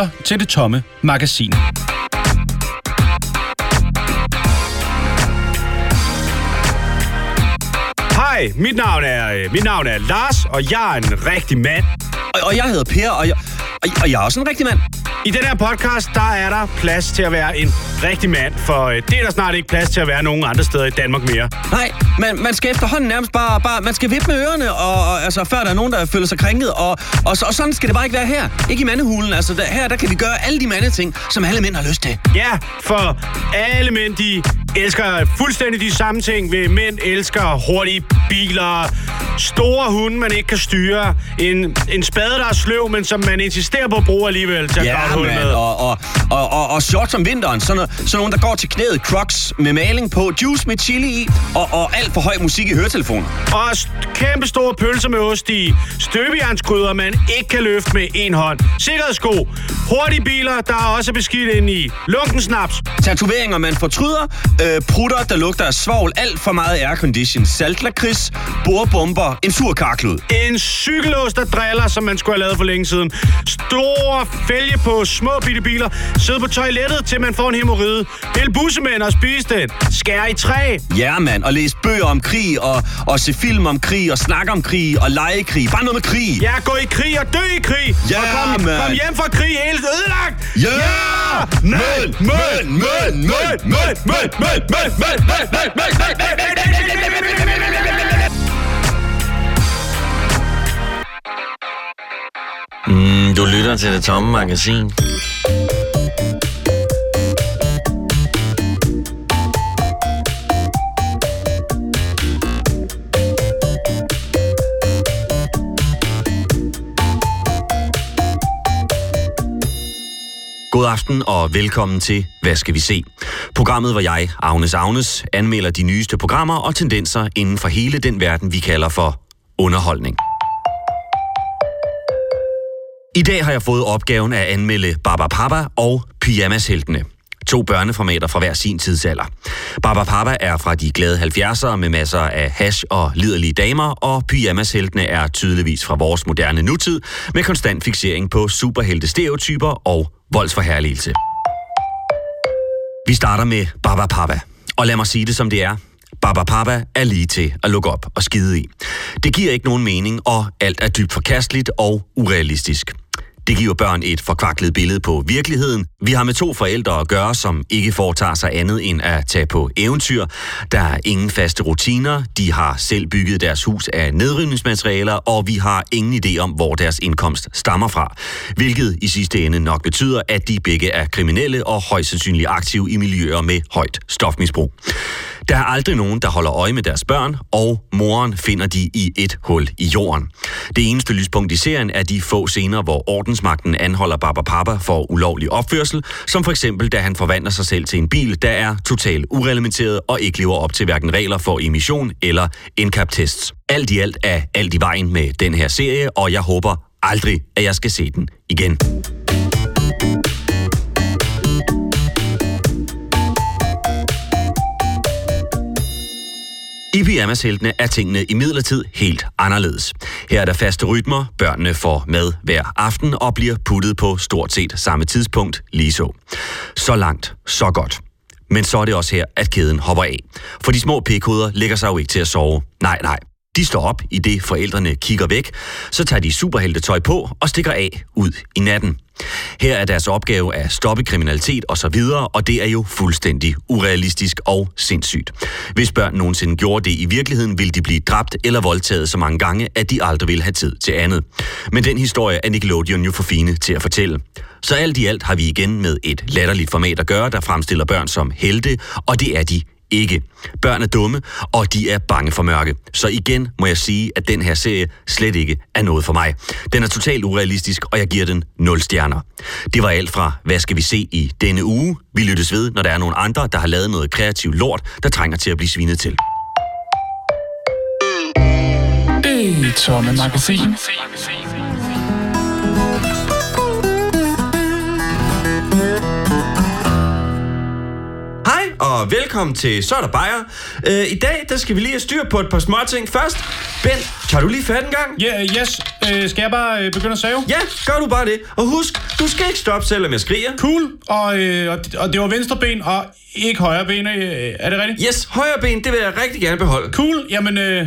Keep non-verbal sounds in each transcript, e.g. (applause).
lytter til Det Tomme Magasin. Hej, mit navn er øh, mit navn er Lars, og jeg er en rigtig mand. Og, og jeg hedder Per, og jeg, og, og jeg er også en rigtig mand. I den her podcast, der er der plads til at være en rigtig mand, for øh, det er der snart ikke plads til at være nogen andre steder i Danmark mere. Nej, man, man skal efterhånden nærmest bare, bare man skal vippe med ørerne, og, og, altså, før der er nogen, der føler sig krænket. Og, og, og sådan skal det bare ikke være her. Ikke i mandehulen. Altså, der, her der kan vi gøre alle de mandeting, som alle mænd har lyst til. Ja, for alle mænd, de elsker fuldstændig de samme ting. Ved mænd elsker hurtige biler, store hunde, man ikke kan styre, en, en spade, der er sløv, men som man insisterer på at bruge alligevel til at Ja, grave hul med. og, og, og, og, og shorts om vinteren. Sådan, noget, sådan nogle, der går til knæet. Crocs med maling på, juice med chili i, og, og alt for høj musik i høretelefoner. Og kæmpe store pølser med ost i. Støbejernskrydder, man ikke kan løfte med en hånd. Sikkerhedssko. Hurtige biler, der er også beskidt ind i. Lunken snaps. Tatoveringer, man fortryder øh, prutter, der lugter af svovl, alt for meget aircondition, saltlakris, borbomber, en sur karklud. En cykelås, der driller, som man skulle have lavet for længe siden. Store fælge på små bitte biler. Sidde på toilettet, til man får en hemorrhide. Del bussemænd og spise den. Skær i træ. Ja, mand. Og læs bøger om krig, og, og se film om krig, og snakke om krig, og lege krig. Bare noget med krig. Ja, gå i krig og dø i krig. Ja, og kom, man. kom hjem fra krig helt ødelagt. Ja! ja! Møn, møn, møn, møn, møn, møn, møn, møn. Mm, du lytter til det tomme magasin. God aften og velkommen til Hvad skal vi se? Programmet, hvor jeg, Agnes Agnes, anmelder de nyeste programmer og tendenser inden for hele den verden, vi kalder for underholdning. I dag har jeg fået opgaven at anmelde Baba Papa og Pyjamasheltene. To børneformater fra hver sin tidsalder. Baba Papa er fra de glade 70'ere med masser af hash og liderlige damer, og Pyjamasheltene er tydeligvis fra vores moderne nutid med konstant fixering på superhelte stereotyper og voldsforherligelse. Vi starter med Baba Papa. Og lad mig sige det som det er. Baba Papa er lige til at lukke op og skide i. Det giver ikke nogen mening, og alt er dybt forkasteligt og urealistisk. Det giver børn et forkvaklet billede på virkeligheden. Vi har med to forældre at gøre, som ikke foretager sig andet end at tage på eventyr. Der er ingen faste rutiner. De har selv bygget deres hus af nedrivningsmaterialer, og vi har ingen idé om, hvor deres indkomst stammer fra. Hvilket i sidste ende nok betyder, at de begge er kriminelle og højst sandsynligt aktive i miljøer med højt stofmisbrug. Der er aldrig nogen, der holder øje med deres børn, og moren finder de i et hul i jorden. Det eneste lyspunkt i serien er de få scener, hvor ordensmagten anholder Baba Papa for ulovlig opførsel, som for eksempel da han forvandler sig selv til en bil, der er totalt ureglementeret og ikke lever op til hverken regler for emission eller NCAP-tests. Alt i alt er alt i vejen med den her serie, og jeg håber aldrig, at jeg skal se den igen. I pyjamasheltene er tingene i midlertid helt anderledes. Her er der faste rytmer, børnene får mad hver aften og bliver puttet på stort set samme tidspunkt lige så. Så langt, så godt. Men så er det også her, at kæden hopper af. For de små pikhoveder lægger sig jo ikke til at sove. Nej, nej. De står op, i det forældrene kigger væk, så tager de superheltetøj på og stikker af ud i natten. Her er deres opgave at stoppe kriminalitet og så videre, og det er jo fuldstændig urealistisk og sindssygt. Hvis børn nogensinde gjorde det i virkeligheden, ville de blive dræbt eller voldtaget så mange gange, at de aldrig ville have tid til andet. Men den historie er Nickelodeon jo for fine til at fortælle. Så alt i alt har vi igen med et latterligt format at gøre, der fremstiller børn som helte, og det er de ikke. Børn er dumme, og de er bange for mørke. Så igen må jeg sige, at den her serie slet ikke er noget for mig. Den er totalt urealistisk, og jeg giver den 0 stjerner. Det var alt fra, hvad skal vi se i denne uge? Vi lyttes ved, når der er nogle andre, der har lavet noget kreativt lort, der trænger til at blive svinet til. Det tomme magasin. Og velkommen til Så er der Bajer. Øh, I dag, der skal vi lige have styr på et par små ting. Først, Bent, tager du lige fat en gang? Ja, yeah, yes. Øh, skal jeg bare øh, begynde at save? Ja, gør du bare det. Og husk, du skal ikke stoppe, selvom jeg skriger. Cool. Og, øh, og, og det var venstre ben og ikke højre ben. Øh, er det rigtigt? Yes, højre ben, det vil jeg rigtig gerne beholde. Cool. Jamen, øh,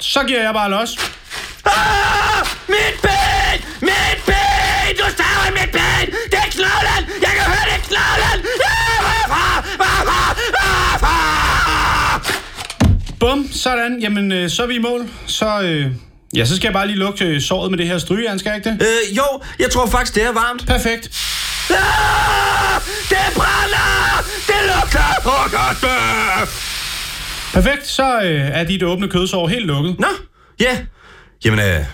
så giver jeg bare los. Ah! Mit ben! Bum, sådan. Jamen, øh, så er vi i mål. Så, øh, ja, så skal jeg bare lige lukke øh, såret med det her strygejern, skal jeg ikke det? Øh, jo, jeg tror faktisk, det er varmt. Perfekt. Ah! Det brænder! Det lugter! Åh, godt! Øh. Perfekt, så øh, er dit åbne kødsår helt lukket. Nå, ja. Jamen, øh,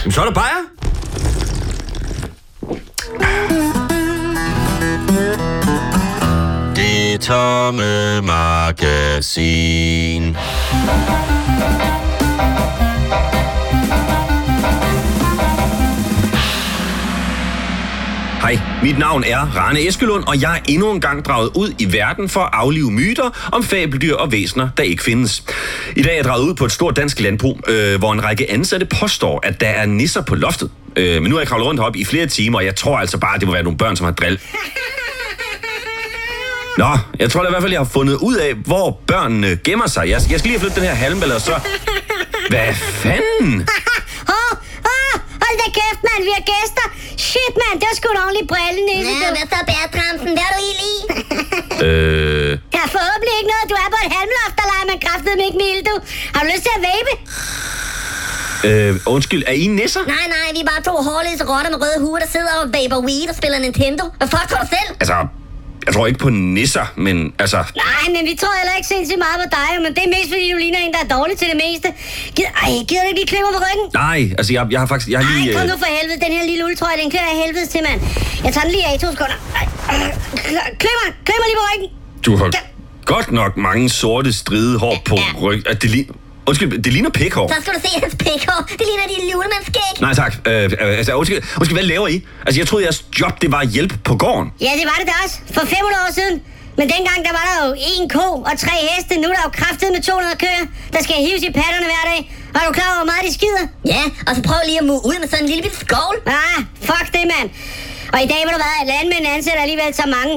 jamen, så er der bajer. Det tomme magasin. Hej, mit navn er Rane Eskelund, og jeg er endnu en gang draget ud i verden for at aflive myter om fabeldyr og væsener, der ikke findes. I dag er jeg draget ud på et stort dansk landbrug, øh, hvor en række ansatte påstår, at der er nisser på loftet. Øh, men nu har jeg kravlet rundt heroppe i flere timer, og jeg tror altså bare, at det må være nogle børn, som har drill. Nå, jeg tror da i hvert fald, jeg har fundet ud af, hvor børnene gemmer sig. Jeg, jeg skal lige have flyttet den her halmballe, og så... Hvad fanden? Hold da kæft, mand, vi har gæster. Shit, mand, det var sgu en ordentlig brille, Nisse. Ja, hvad så, Bertramsen? Hvad er du i? Øh... Der er forhåbentlig ikke noget. Du er på et halmloft, der leger man kraftet med ikke mild, du. Har du lyst til at vape? Øh, undskyld, er I nisser? Nej, nej, vi er bare to hårløse rotter med røde huer, der sidder og vaper weed og spiller Nintendo. Hvad fuck tror du selv? Altså, jeg tror ikke på nisser, men altså... Nej, men vi tror heller ikke sindssygt meget på dig, men det er mest fordi, du ligner en, der er dårlig til det meste. Gider, ej, gider du ikke lige klemme mig på ryggen? Nej, altså jeg, jeg har faktisk... Jeg har lige... Ej, kom øh, nu for helvede. Den her lille uldtrøje, den kører jeg helvedes til, mand. Jeg tager den lige af i to sekunder. Ej, øh, Klemmer, klemmer lige på ryggen. Du har godt nok mange sorte stride hår på Ja. ryg. At det, li- Undskyld, det ligner pikhår. Så skal du se hans pikhår. Det ligner dit julemandsskæg. Nej tak. Øh, øh, altså, undskyld, undskyld, hvad laver I? Altså, jeg troede, jeres job, det var at hjælpe på gården. Ja, det var det da også. For 500 år siden. Men dengang, der var der jo en ko og tre heste. Nu er der jo kraftet med 200 køer, der skal hives i patterne hver dag. Og er du klar over, hvor meget de skider? Ja, og så prøv lige at muge ud med sådan en lille bitte skovl. Ah, fuck det, mand. Og i dag der være, at landmænd ansætter alligevel så mange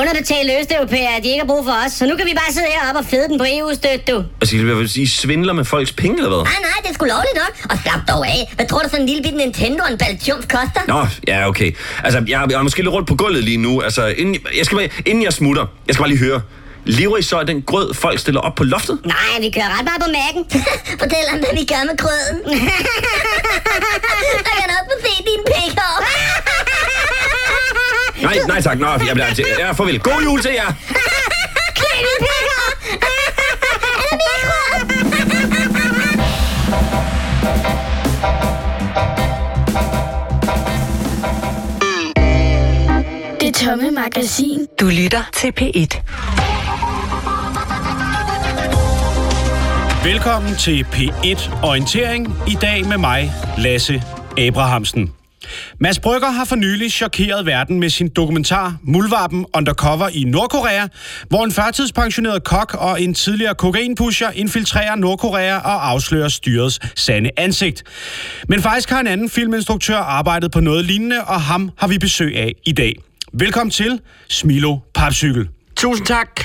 underbetalte østeuropæere, at de ikke har brug for os. Så nu kan vi bare sidde heroppe og fede den på EU-støt, du. Altså, jeg vil sige, svindler med folks penge, eller hvad? Nej, nej, det er sgu lovligt nok. Og slap dog af. Hvad tror du sådan en lille bitte Nintendo og en baltiums koster? Nå, ja, okay. Altså, jeg, jeg er måske lidt rundt på gulvet lige nu. Altså, inden jeg, skal bare, inden jeg smutter, jeg skal bare lige høre. Lever I så af den grød, folk stiller op på loftet? Nej, vi kører ret meget på mærken. (laughs) Fortæl ham, hvad vi gør med grøden. Jeg kan også se din pikhår. (laughs) Nej, nej tak. Nå, jeg bliver til. Ja, farvel. God jul til jer. Det tomme magasin. Du lytter til P1. Velkommen til P1 Orientering. I dag med mig, Lasse Abrahamsen. Mads Brygger har for nylig chokeret verden med sin dokumentar Muldvarpen Undercover i Nordkorea, hvor en førtidspensioneret kok og en tidligere kokainpusher infiltrerer Nordkorea og afslører styrets sande ansigt. Men faktisk har en anden filminstruktør arbejdet på noget lignende, og ham har vi besøg af i dag. Velkommen til Smilo Papcykel. Tusind tak.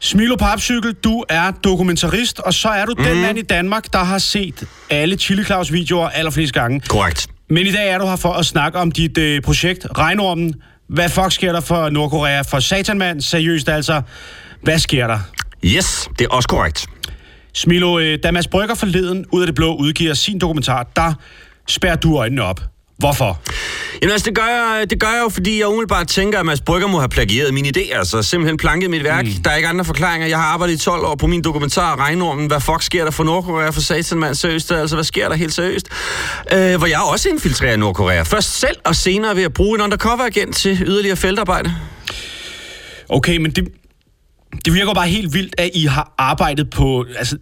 Smilo Papcykel, du er dokumentarist, og så er du mm. den mand i Danmark, der har set alle Chili Claus videoer allerflest gange. Korrekt. Men i dag er du her for at snakke om dit øh, projekt, Regnormen. Hvad fuck sker der for Nordkorea? For satanmand, seriøst altså. Hvad sker der? Yes, det er også korrekt. Smilo, øh, da Mads Brygger forleden ud af det blå udgiver sin dokumentar, der spærrer du øjnene op. Hvorfor? Jamen altså, det gør, jeg, det gør jeg jo, fordi jeg umiddelbart tænker, at Mads Brygger må have plagieret mine idéer. Altså simpelthen planket mit værk. Mm. Der er ikke andre forklaringer. Jeg har arbejdet i 12 år på min dokumentar Regnormen. Hvad fuck sker der for Nordkorea for satan, mand? Seriøst, altså hvad sker der helt seriøst? Øh, hvor jeg også infiltrerer Nordkorea. Først selv, og senere ved at bruge en undercover-agent til yderligere feltarbejde. Okay, men det, det virker bare helt vildt, at I har arbejdet på... Altså,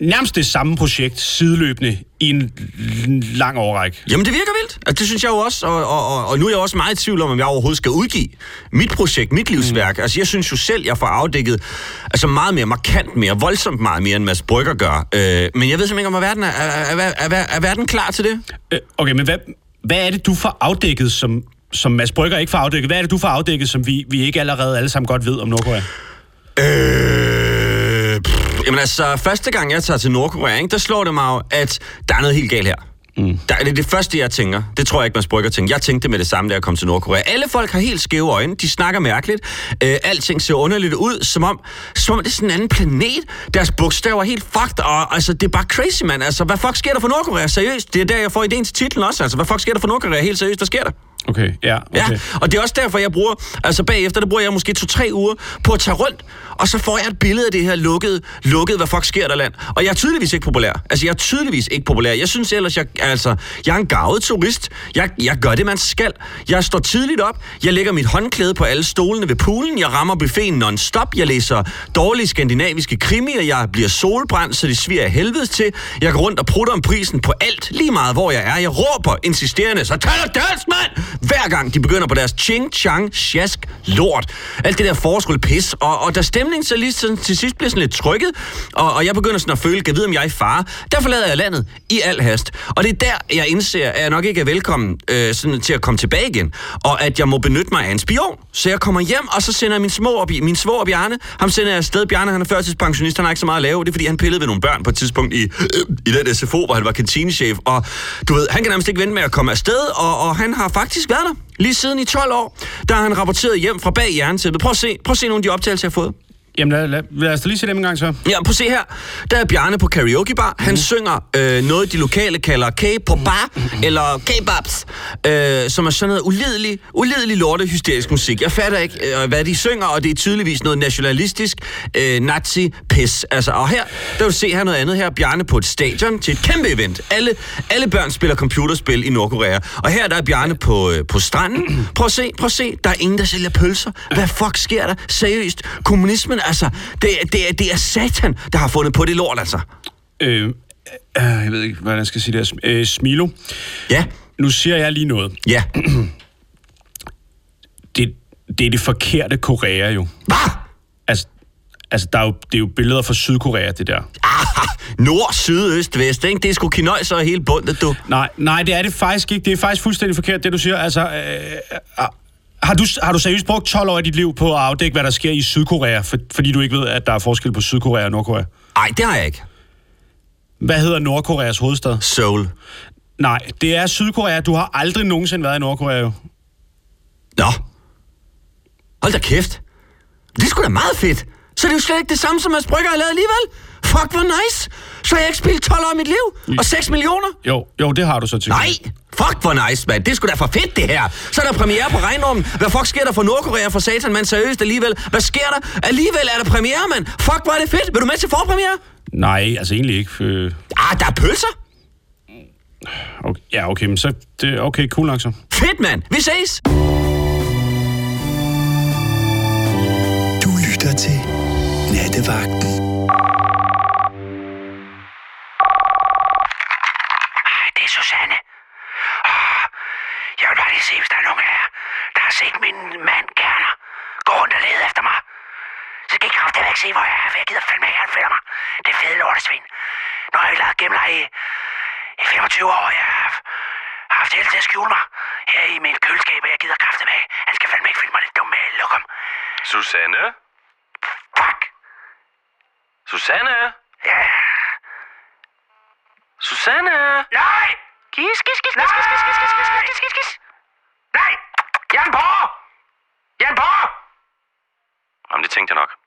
nærmest det samme projekt sideløbende i en lang overrække. Jamen, det virker vildt. Altså, det synes jeg jo også. Og, og, og, og nu er jeg også meget i tvivl om, om jeg overhovedet skal udgive mit projekt, mit livsværk. Mm. Altså, jeg synes jo selv, jeg får afdækket altså meget mere markant mere, voldsomt meget mere, end Mads Brygger gør. Øh, men jeg ved simpelthen ikke, om verden er, er, er, er, er, er verden klar til det? Øh, Okay, men hvad, hvad er det, du får afdækket, som, som Mads Brygger ikke får afdækket? Hvad er det, du får afdækket, som vi, vi ikke allerede alle sammen godt ved om Nordkorea? Øh, jamen altså, første gang jeg tager til Nordkorea, ikke, der slår det mig jo, at der er noget helt galt her. Mm. Der, det er det første, jeg tænker. Det tror jeg ikke, Mads Brygger tænker. Jeg tænkte med det samme, da jeg kom til Nordkorea. Alle folk har helt skæve øjne. De snakker mærkeligt. Øh, alting ser underligt ud, som om, som om det er sådan en anden planet. Deres bogstaver er helt fucked, og altså, det er bare crazy, mand. Altså, hvad fuck sker der for Nordkorea? Seriøst. Det er der, jeg får ideen til titlen også. Altså, hvad fuck sker der for Nordkorea? Helt seriøst, hvad sker der? Okay, ja. Ja, Okay. og det er også derfor, jeg bruger, altså bagefter, der bruger jeg måske to-tre uger på at tage rundt, og så får jeg et billede af det her lukkede, lukkede, hvad fuck sker der land. Og jeg er tydeligvis ikke populær. Altså, jeg er tydeligvis ikke populær. Jeg synes ellers, jeg, altså, jeg er en gavet turist. Jeg, jeg gør det, man skal. Jeg står tidligt op. Jeg lægger mit håndklæde på alle stolene ved poolen. Jeg rammer buffeten non-stop. Jeg læser dårlige skandinaviske krimier. Jeg bliver solbrændt, så det sviger af helvedes til. Jeg går rundt og prutter om prisen på alt, lige meget hvor jeg er. Jeg råber insisterende, så taler dansk, mand! Hver gang de begynder på deres ching, chang, sjask, lort. Alt det der forskud pis. Og, og da stemningen så lige sådan, til sidst bliver sådan lidt trykket, og, og jeg begynder sådan at føle, kan vide, om jeg er i fare, der forlader jeg landet i al hast. Og det er der, jeg indser, at jeg nok ikke er velkommen øh, sådan, til at komme tilbage igen, og at jeg må benytte mig af en spion. Så jeg kommer hjem, og så sender jeg min, små op, min svår Bjarne, ham sender jeg afsted. Bjarne, han er førtidspensionist, han har ikke så meget at lave. Det er, fordi han pillede ved nogle børn på et tidspunkt i, øh, i den SFO, hvor han var kantinechef. Og du ved, han kan nærmest ikke vente med at komme afsted, og, og han har faktisk været der lige siden i 12 år, der har han rapporteret hjem fra bag jerntæppet. Prøv at se, prøv at se nogle af de optagelser, jeg har fået. Jamen, lad, lad, lad os da lige se dem en gang så. Ja, prøv at se her. Der er Bjarne på karaoke bar. Han mm. synger øh, noget, de lokale kalder K-pop bar, eller K-babs, øh, som er sådan noget ulidelig, ulidelig lorte hysterisk musik. Jeg fatter ikke, øh, hvad de synger, og det er tydeligvis noget nationalistisk øh, nazi-pis. Altså, og her, der vil du se her noget andet her. Bjarne på et stadion til et kæmpe event. Alle, alle børn spiller computerspil i Nordkorea. Og her der er Bjarne på, øh, på stranden. Prøv at se, prøv at se. Der er ingen, der sælger pølser. Hvad fuck sker der? Seriøst. Kommunismen, altså, det, det, er- det er satan, der har fundet på det lort, altså. Øh, øh, jeg ved ikke, hvordan jeg skal sige det her. Øh, Smilo, Ja, nu siger jeg lige noget. ja. (clears throat) Det, det er det forkerte Korea jo. Hvad? Altså, altså der er jo, det er jo billeder fra Sydkorea, det der. Ah, nord, syd, øst, vest, ikke? Det er sgu kinøjser og hele bundet, du. Nej, nej, det er det faktisk ikke. Det er faktisk fuldstændig forkert, det du siger. Altså, øh, har, du, har du seriøst brugt 12 år af dit liv på at afdække, hvad der sker i Sydkorea, for, fordi du ikke ved, at der er forskel på Sydkorea og Nordkorea? Nej, det har jeg ikke. Hvad hedder Nordkoreas hovedstad? Seoul. Nej, det er Sydkorea. Du har aldrig nogensinde været i Nordkorea, jo. Nå. Hold da kæft. Det er sgu da meget fedt. Så det er jo slet ikke det samme, som Mads Brygger har lavet alligevel. Fuck, hvor nice. Så har jeg ikke spillet 12 år af mit liv. Og 6 millioner. Jo, jo, det har du så til. Nej, fuck hvor nice, mand. Det er sgu da for fedt, det her. Så er der premiere på Regnormen. Hvad fuck sker der for Nordkorea for satan, mand? Seriøst alligevel. Hvad sker der? Alligevel er der premiere, mand. Fuck, hvor er det fedt. Vil du med til forpremiere? Nej, altså egentlig ikke. Øh, Ah, der er pølser. okay, ja, okay, men så... Det, okay, cool nok så. Fedt, mand. Vi ses. Du lytter til Nattevagten. Ej, det er Susanne. Åh, jeg vil bare lige se, hvis der er nogen af jer, der har set min mand Kerner gå rundt og lede efter mig. Så skal I kraftedeme ikke se, hvor jeg er, for jeg gider fandme ikke, at han finder mig. Det er fede lortesvin. Nu har jeg lavet gemler i, i 25 år, jeg har haft held til at skjule mig her i mit køleskab, og jeg gider kraftedeme af. Han skal fandme ikke finde mig, det dumme luk ham. Susanne? Fuck. Susanne? Ja. Susanne? Nej! Gis, gis, gis, gis, gis, gis, gis, gis, gis, gis, gis, gis. Nej! Jan på! Jan på! Jamen, det tænkte jeg nok.